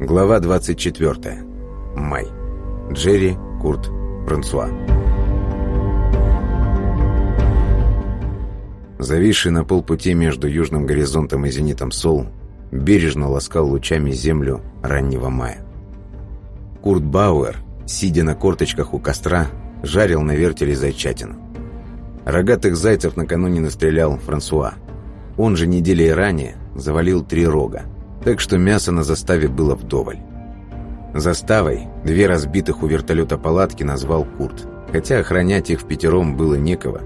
Глава 24. Май. Джерри, Курт, Франсуа. Зависший на полпути между южным горизонтом и зенитом Сол бережно ласкал лучами землю раннего мая. Курт Бауэр, сидя на корточках у костра, жарил на вертеле зайчатину. Рогатых зайцев накануне настрелял Франсуа. Он же недели ранее завалил три рога, так что мяса на заставе было вдоволь. Заставой две разбитых у вертолета палатки назвал Курт, хотя охранять их в пятером было некого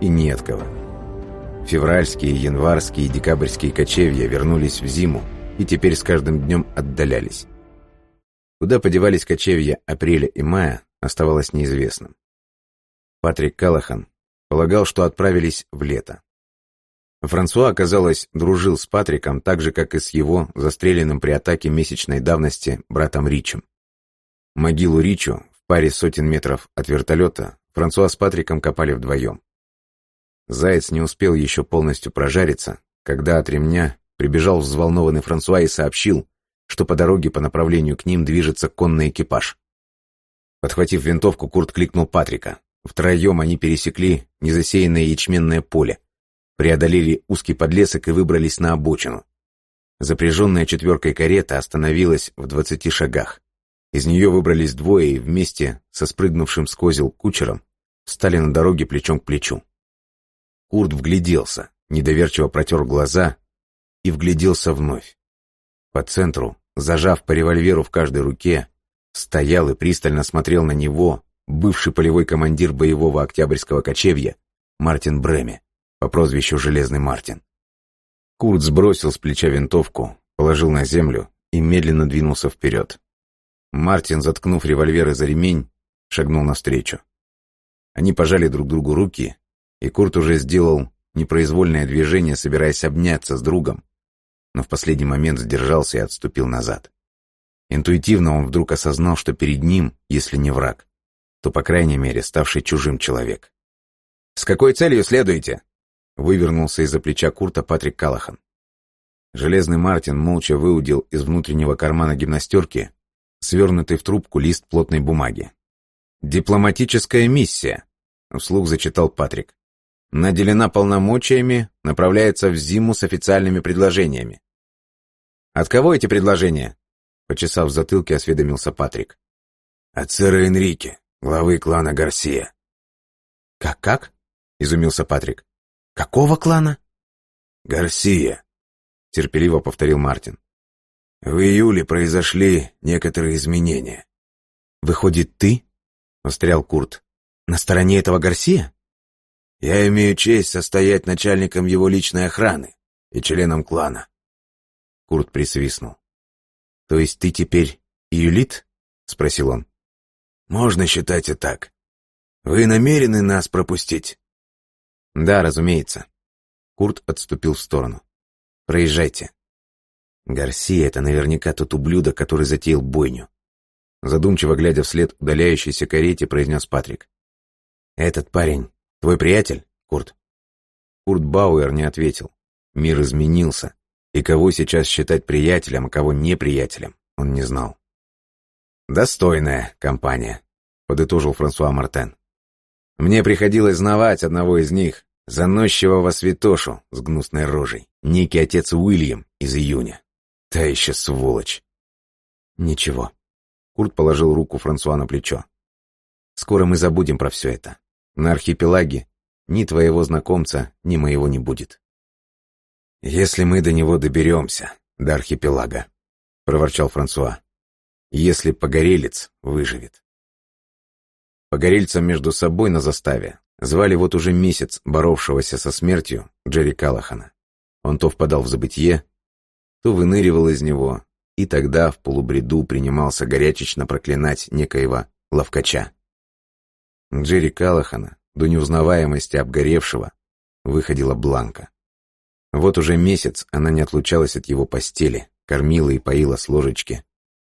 и не от кого. Февральские, январские и декабрьские кочевья вернулись в зиму и теперь с каждым днем отдалялись. Куда подевались кочевья апреля и мая, оставалось неизвестным. Патрик Калахан полагал, что отправились в лето. Франсуа, оказалось, дружил с Патриком так же, как и с его застреленным при атаке месячной давности братом Ричем. Могилу Ричу в паре сотен метров от вертолета Франсуа с Патриком копали вдвоем. Заяц не успел еще полностью прожариться, когда от ремня прибежал взволнованный Франсуа и сообщил, что по дороге по направлению к ним движется конный экипаж. Подхватив винтовку, Курт кликнул Патрика. Втроем они пересекли незасеянное ячменное поле, преодолели узкий подлесок и выбрались на обочину. Запряженная четверкой карета остановилась в двадцати шагах. Из нее выбрались двое и вместе со спрыгнувшим с козел кучером встали на дороге плечом к плечу. Курт вгляделся, недоверчиво протер глаза и вгляделся вновь. По центру, зажав по револьверу в каждой руке, стоял и пристально смотрел на него бывший полевой командир боевого октябрьского кочевья Мартин Бреме по прозвищу Железный Мартин. Курт сбросил с плеча винтовку, положил на землю и медленно двинулся вперед. Мартин, заткнув револьверы за ремень, шагнул навстречу. Они пожали друг другу руки, и Курт уже сделал непроизвольное движение, собираясь обняться с другом, но в последний момент сдержался и отступил назад. Интуитивно он вдруг осознал, что перед ним, если не враг, то, по крайней мере, ставший чужим человек. «С какой целью следуете?» Вывернулся из-за плеча Курта Патрик Калахан. Железный Мартин молча выудил из внутреннего кармана гимнастерки свернутый в трубку лист плотной бумаги. «Дипломатическая миссия», — вслух зачитал Патрик. «Наделена полномочиями, направляется в зиму с официальными предложениями». «От кого эти предложения?» Почесав в затылке, осведомился Патрик. «От сэра Энрике, главы клана Гарсия». «Как-как?» — изумился Патрик. «Какого клана?» «Гарсия», — терпеливо повторил Мартин. «В июле произошли некоторые изменения». «Выходит, ты?» — встрял Курт. «На стороне этого Гарсия?» «Я имею честь состоять начальником его личной охраны и членом клана». Курт присвистнул. «То есть ты теперь Юлит?» — спросил он. «Можно считать и так. Вы намерены нас пропустить?» «Да, разумеется». Курт отступил в сторону. «Проезжайте». Гарсия — это наверняка тот ублюдок, который затеял бойню. Задумчиво глядя вслед удаляющейся карете, произнес Патрик. «Этот парень твой приятель, Курт?» Курт Бауэр не ответил. Мир изменился, и кого сейчас считать приятелем, а кого неприятелем, он не знал. «Достойная компания», — подытожил Франсуа Мартен. «Мне приходилось знавать одного из них, Заносчивого святошу с гнусной рожей. Некий отец Уильям из июня. Та еще сволочь. Ничего. Курт положил руку Франсуа на плечо. Скоро мы забудем про все это. На архипелаге ни твоего знакомца, ни моего не будет. Если мы до него доберемся, до архипелага, проворчал Франсуа. Если погорелец выживет. Погорельцам между собой на заставе Звали вот уже месяц боровшегося со смертью Джерри Калахана. Он то впадал в забытье, то выныривал из него, и тогда в полубреду принимался горячечно проклинать некоего ловкача. Джерри Калахана, до неузнаваемости обгоревшего, выходила Бланка. Вот уже месяц она не отлучалась от его постели, кормила и поила с ложечки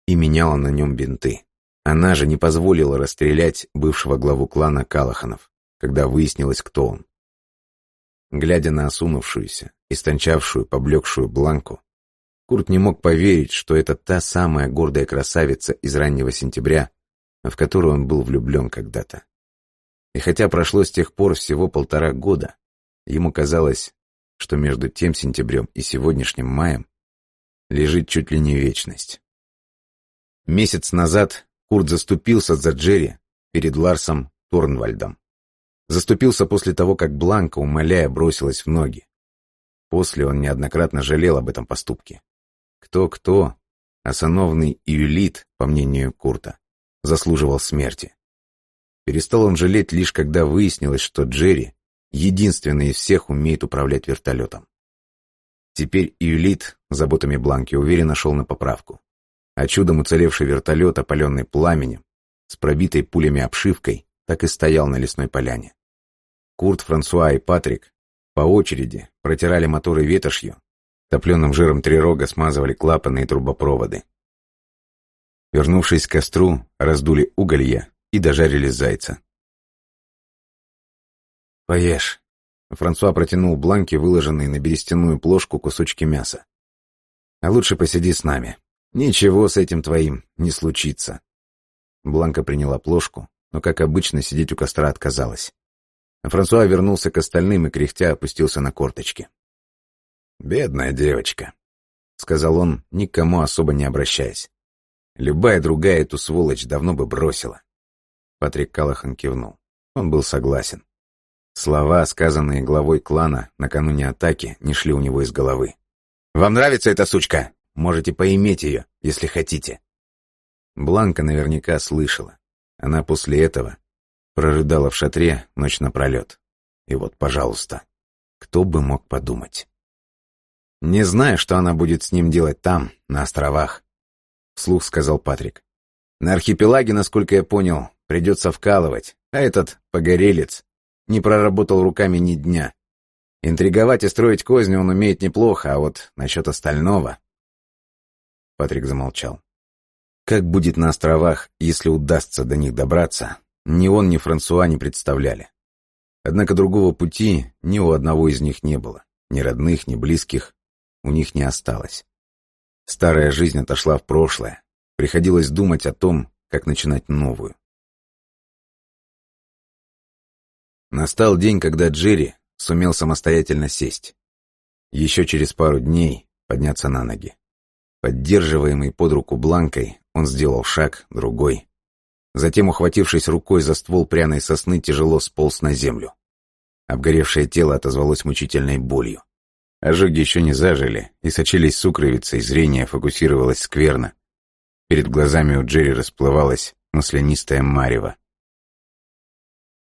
и меняла на нем бинты. Она же не позволила расстрелять бывшего главу клана Калаханов когда выяснилось, кто он. Глядя на осунувшуюся, истончавшую, поблекшую бланку, Курт не мог поверить, что это та самая гордая красавица из раннего сентября, в которую он был влюблен когда-то. И хотя прошло с тех пор всего полтора года, ему казалось, что между тем сентябрем и сегодняшним маем лежит чуть ли не вечность. Месяц назад Курт заступился за Джерри перед Ларсом Торнвальдом. Заступился после того, как Бланка, умоляя, бросилась в ноги. После он неоднократно жалел об этом поступке. Кто-кто, а сановный Июлит, по мнению Курта, заслуживал смерти. Перестал он жалеть лишь когда выяснилось, что Джерри единственный из всех умеет управлять вертолетом. Теперь Июлит, заботами Бланки, уверенно шел на поправку. А чудом уцелевший вертолет, опаленный пламенем, с пробитой пулями обшивкой, так и стоял на лесной поляне. Курт, Франсуа и Патрик по очереди протирали моторы ветошью, топленым жиром трирога смазывали клапаны и трубопроводы. Вернувшись к костру, раздули уголья и дожарили зайца. «Поешь». Франсуа протянул бланки, выложенные на берестяную плошку кусочки мяса. «А лучше посиди с нами. Ничего с этим твоим не случится». Бланка приняла плошку, но, как обычно, сидеть у костра отказалась. Франсуа вернулся к остальным и, кряхтя, опустился на корточки. «Бедная девочка», — сказал он, никому особо не обращаясь. «Любая другая эту сволочь давно бы бросила». Патрик Калахан кивнул. Он был согласен. Слова, сказанные главой клана накануне атаки, не шли у него из головы. «Вам нравится эта сучка? Можете поиметь ее, если хотите». Бланка наверняка слышала. Она после этого прорыдала в шатре ночь напролет. И вот, пожалуйста, кто бы мог подумать. «Не знаю, что она будет с ним делать там, на островах», — вслух сказал Патрик. «На архипелаге, насколько я понял, придется вкалывать, а этот погорелец не проработал руками ни дня. Интриговать и строить козни он умеет неплохо, а вот насчет остального...» Патрик замолчал. Как будет на островах, если удастся до них добраться, ни он, ни Франсуа не представляли. Однако другого пути ни у одного из них не было. Ни родных, ни близких у них не осталось. Старая жизнь отошла в прошлое. Приходилось думать о том, как начинать новую. Настал день, когда Джерри сумел самостоятельно сесть. Еще через пару дней подняться на ноги. Поддерживаемый под руку Бланкой, он сделал шаг, другой. Затем, ухватившись рукой за ствол пряной сосны, тяжело сполз на землю. Обгоревшее тело отозвалось мучительной болью. Ожоги еще не зажили, и сочились сукровицей, зрение фокусировалось скверно. Перед глазами у Джерри расплывалась маслянистая марево.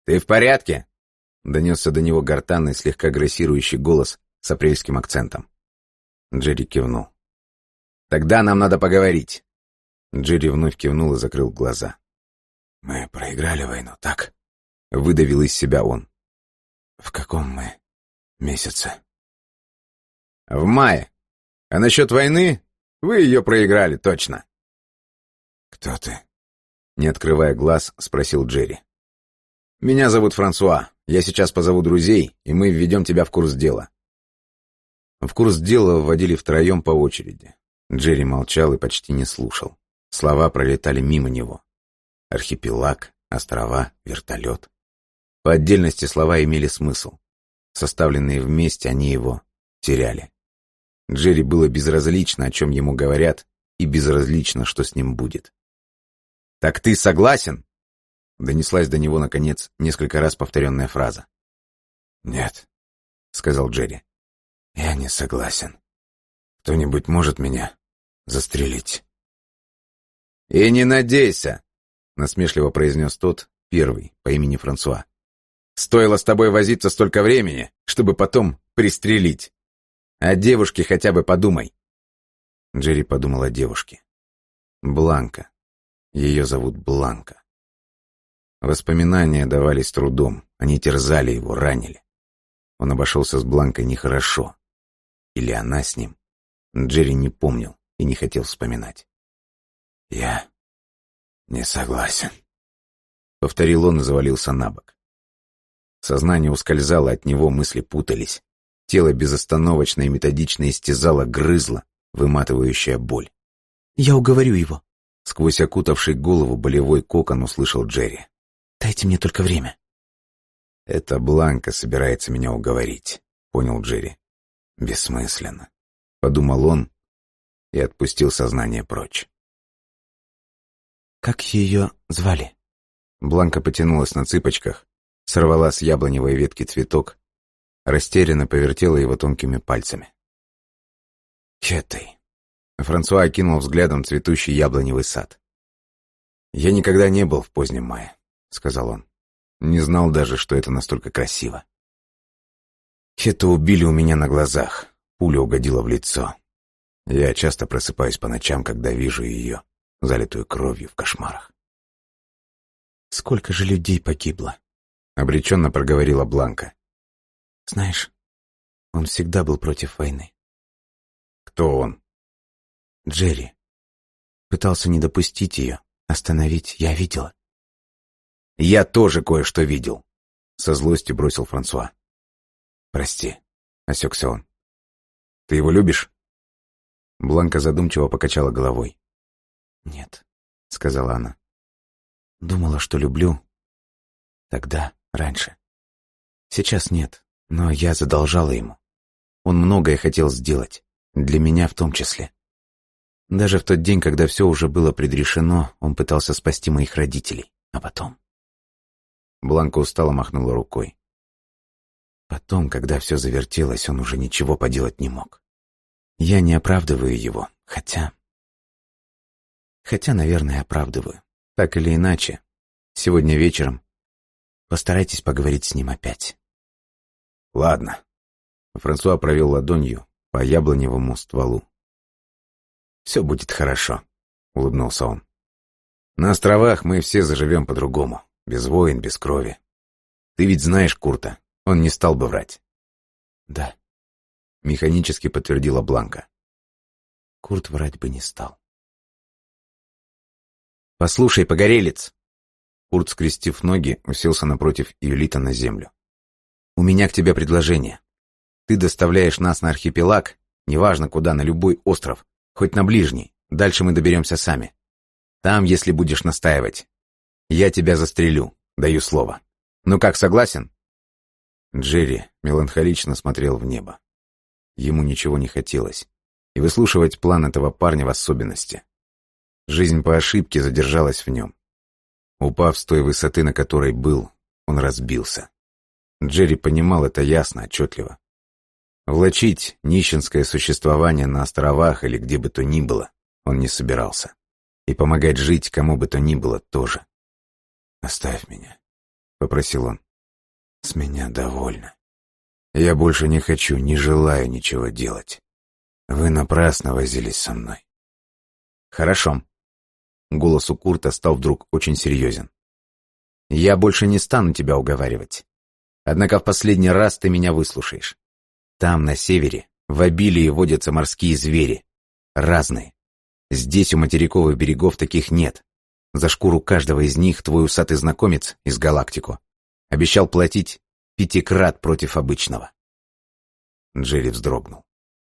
«Ты в порядке?» — донесся до него гортанный, слегка агрессирующий голос с апрельским акцентом. Джерри кивнул. «Тогда нам надо поговорить». Джерри вновь кивнул и закрыл глаза. «Мы проиграли войну, так?» — выдавил из себя он. «В каком мы месяце?» «В мае. А насчет войны вы ее проиграли, точно». «Кто ты?» — не открывая глаз, спросил Джерри. «Меня зовут Франсуа. Я сейчас позову друзей, и мы введем тебя в курс дела». В курс дела вводили втроем по очереди. Джерри молчал и почти не слушал. Слова пролетали мимо него. Архипелаг, острова, вертолет. По отдельности слова имели смысл. Составленные вместе они его теряли. Джерри было безразлично, о чем ему говорят, и безразлично, что с ним будет. «Так ты согласен?» Донеслась до него, наконец, несколько раз повторенная фраза. «Нет», — сказал Джерри. «Я не согласен. Кто-нибудь может меня застрелить?» «И не надейся», — насмешливо произнес тот, первый, по имени Франсуа. «Стоило с тобой возиться столько времени, чтобы потом пристрелить. О девушке хотя бы подумай». Джерри подумал о девушке. Бланка. Ее зовут Бланка. Воспоминания давались трудом, они терзали его, ранили. Он обошелся с Бланкой нехорошо. Или она с ним. Джерри не помнил и не хотел вспоминать. «Я не согласен», — повторил он и завалился на бок. Сознание ускользало от него, мысли путались. Тело безостановочно и методично истязало, грызло, выматывающая боль. «Я уговорю его», — сквозь окутавший голову болевой кокон услышал Джерри. «Дайте мне только время». «Это Бланка собирается меня уговорить», — понял Джерри. «Бессмысленно», — подумал он и отпустил сознание прочь. «Как ее звали?» Бланка потянулась на цыпочках, сорвала с яблоневой ветки цветок, растерянно повертела его тонкими пальцами. «Кетой». Франсуа окинул взглядом цветущий яблоневый сад. «Я никогда не был в позднем мае», — сказал он. «Не знал даже, что это настолько красиво». Хету убили у меня на глазах. Пуля угодила в лицо. Я часто просыпаюсь по ночам, когда вижу ее, залитую кровью в кошмарах. «Сколько же людей погибло?» — обреченно проговорила Бланка. «Знаешь, он всегда был против войны». «Кто он?» «Джерри. Пытался не допустить ее, остановить. Я видела». «Я тоже кое-что видел», — со злостью бросил Франсуа. «Прости», — осекся он. «Ты его любишь?» Бланка задумчиво покачала головой. «Нет», — сказала она. «Думала, что люблю. Тогда, раньше. Сейчас нет, но я задолжала ему. Он многое хотел сделать, для меня в том числе. Даже в тот день, когда все уже было предрешено, он пытался спасти моих родителей. А потом...» Бланка устало махнула рукой. Потом, когда все завертелось, он уже ничего поделать не мог. Я не оправдываю его, хотя... Хотя, наверное, оправдываю. Так или иначе, сегодня вечером постарайтесь поговорить с ним опять. Ладно. Франсуа провел ладонью по яблоневому стволу. «Все будет хорошо», — улыбнулся он. «На островах мы все заживем по-другому, без войн, без крови. Ты ведь знаешь Курта, он не стал бы врать. Да. Механически подтвердила Бланка. Курт врать бы не стал. «Послушай, погорелец!» Курт, скрестив ноги, уселся напротив Юлита на землю. «У меня к тебе предложение. Ты доставляешь нас на архипелаг, неважно куда, на любой остров, хоть на ближний, дальше мы доберемся сами. Там, если будешь настаивать, я тебя застрелю, даю слово. Ну как, согласен?» Джерри меланхолично смотрел в небо. Ему ничего не хотелось. И выслушивать план этого парня в особенности. Жизнь по ошибке задержалась в нем. Упав с той высоты, на которой был, он разбился. Джерри понимал это ясно, отчетливо. Влачить нищенское существование на островах или где бы то ни было он не собирался. И помогать жить кому бы то ни было тоже. «Оставь меня», — попросил он. С меня довольно. Я больше не хочу, не желаю ничего делать. Вы напрасно возились со мной. Хорошо. Голос у Курта стал вдруг очень серьезен. Я больше не стану тебя уговаривать. Однако в последний раз ты меня выслушаешь. Там, на севере, в обилии водятся морские звери. Разные. Здесь у материковых берегов таких нет. За шкуру каждого из них твой усатый знакомец из галактику Обещал платить пятикрат против обычного. Джерри вздрогнул.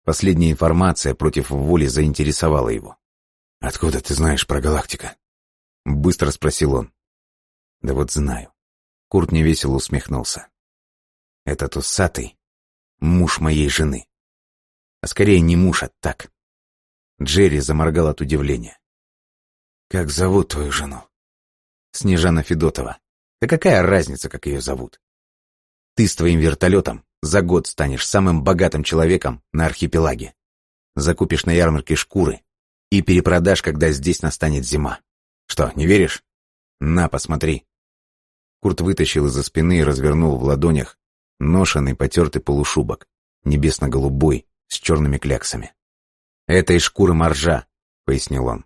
Последняя информация против воли заинтересовала его. «Откуда ты знаешь про галактика?» Быстро спросил он. «Да вот знаю». Курт невесело усмехнулся. «Этот усатый — муж моей жены. А скорее не муж, а так». Джерри заморгал от удивления. «Как зовут твою жену?» «Снежана Федотова». Да какая разница, как ее зовут? Ты с твоим вертолетом за год станешь самым богатым человеком на архипелаге. Закупишь на ярмарке шкуры и перепродашь, когда здесь настанет зима. Что, не веришь? На, посмотри. Курт вытащил из-за спины и развернул в ладонях ношенный потертый полушубок, небесно-голубой, с черными кляксами. «Это из шкуры моржа», — пояснил он.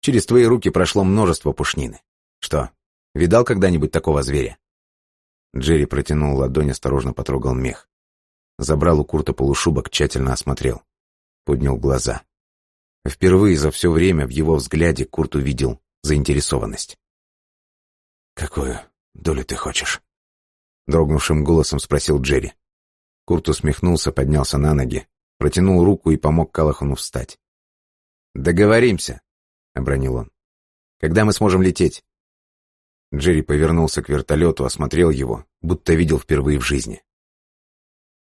«Через твои руки прошло множество пушнины. Что, Видал когда-нибудь такого зверя?» Джерри протянул ладонь, осторожно потрогал мех. Забрал у Курта полушубок, тщательно осмотрел. Поднял глаза. Впервые за все время в его взгляде Курт увидел заинтересованность. «Какую долю ты хочешь?» Дрогнувшим голосом спросил Джерри. Курт усмехнулся, поднялся на ноги, протянул руку и помог Калахану встать. «Договоримся», — обронил он. «Когда мы сможем лететь?» Джерри повернулся к вертолету, осмотрел его, будто видел впервые в жизни.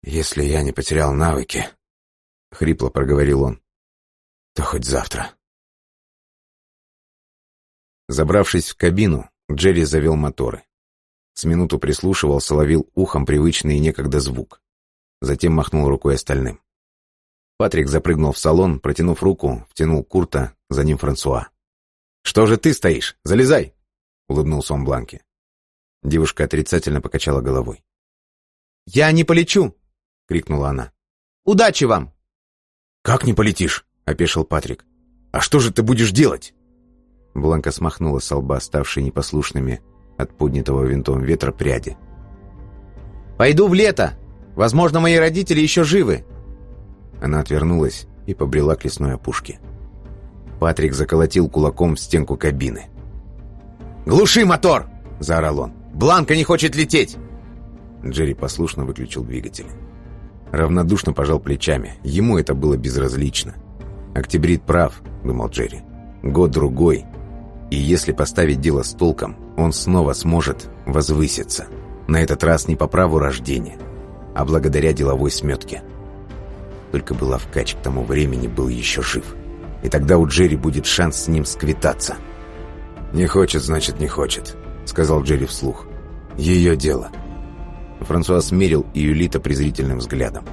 «Если я не потерял навыки», — хрипло проговорил он, — «то хоть завтра». Забравшись в кабину, Джерри завел моторы. С минуту прислушивался, ловил ухом привычный некогда звук. Затем махнул рукой остальным. Патрик запрыгнул в салон, протянув руку, втянул Курта, за ним Франсуа. «Что же ты стоишь? Залезай!» — улыбнулся он Бланке. Девушка отрицательно покачала головой. «Я не полечу!» — крикнула она. «Удачи вам!» «Как не полетишь?» — опешил Патрик. «А что же ты будешь делать?» Бланка смахнула с лба ставшие непослушными от поднятого винтом ветра пряди. «Пойду в лето! Возможно, мои родители еще живы!» Она отвернулась и побрела к лесной опушке. Патрик заколотил кулаком в стенку кабины. «Глуши мотор!» – заорал он. «Бланка не хочет лететь!» Джерри послушно выключил двигатель. Равнодушно пожал плечами. Ему это было безразлично. «Октябрит прав», — думал Джерри. «Год-другой, и если поставить дело с толком, он снова сможет возвыситься. На этот раз не по праву рождения, а благодаря деловой сметке. Только Былавкач к тому времени был еще жив. И тогда у Джерри будет шанс с ним сквитаться. «Не хочет, значит, не хочет», — сказал Джерри вслух. «Ее дело». Франсуа смерил Июлита презрительным взглядом.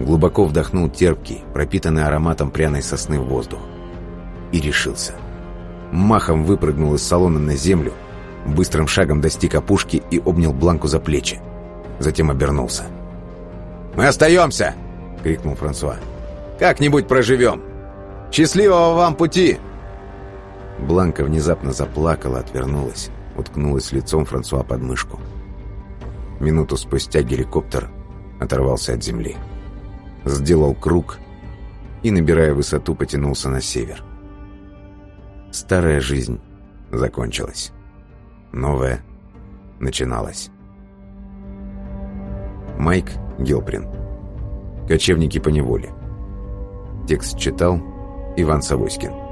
Глубоко вдохнул терпкий, пропитанный ароматом пряной сосны воздух. И решился — махом выпрыгнул из салона на землю, быстрым шагом достиг опушки и обнял Бланку за плечи. Затем обернулся. «Мы остаемся!» — крикнул Франсуа. «Как-нибудь проживем! Счастливого вам пути!» Бланка внезапно заплакала, отвернулась, уткнулась лицом Франсуа под мышку. Минуту спустя геликоптер оторвался от земли. Сделал круг и, набирая высоту, потянулся на север. Старая жизнь закончилась. Новая начиналась. Майк Гилприн. Кочевники по неволе. Текст читал Иван Савоськин.